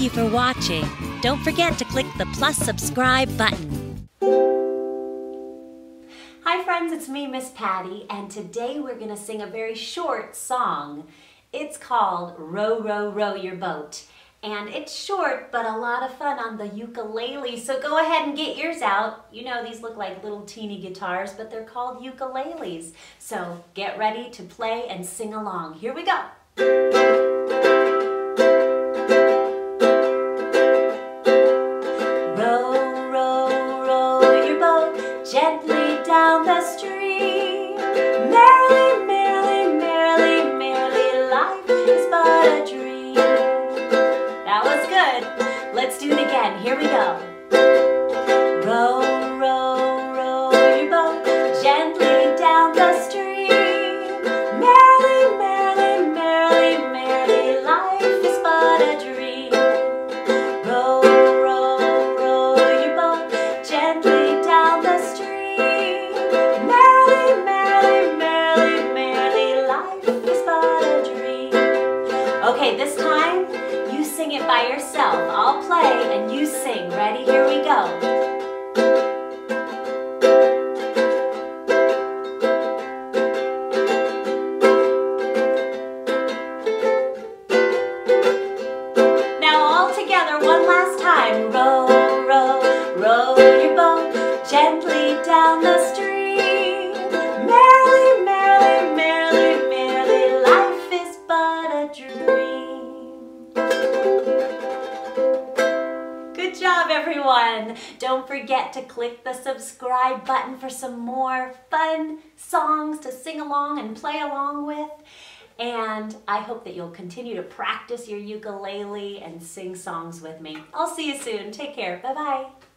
Thank you for watching. Don't forget to click the plus subscribe button. Hi friends, it's me, Miss Patty, and today we're going to sing a very short song. It's called Row, Row, Row Your Boat. And it's short, but a lot of fun on the ukulele. So go ahead and get yours out. You know, these look like little teeny guitars, but they're called ukuleles. So get ready to play and sing along. Here we go. Let's do it again. Here we go. Row, row, row your boat gently down the stream. Merrily, merrily, merrily, merrily, life is but a dream. Row, row, row your boat gently down the stream. Merrily, merrily, merrily, merrily, life is but a dream. Okay, this time you sing it by yourself. I'll play and you sing. Ready? Here we go. Now all together one last time. Row, everyone. Don't forget to click the subscribe button for some more fun songs to sing along and play along with. And I hope that you'll continue to practice your ukulele and sing songs with me. I'll see you soon. Take care. Bye-bye.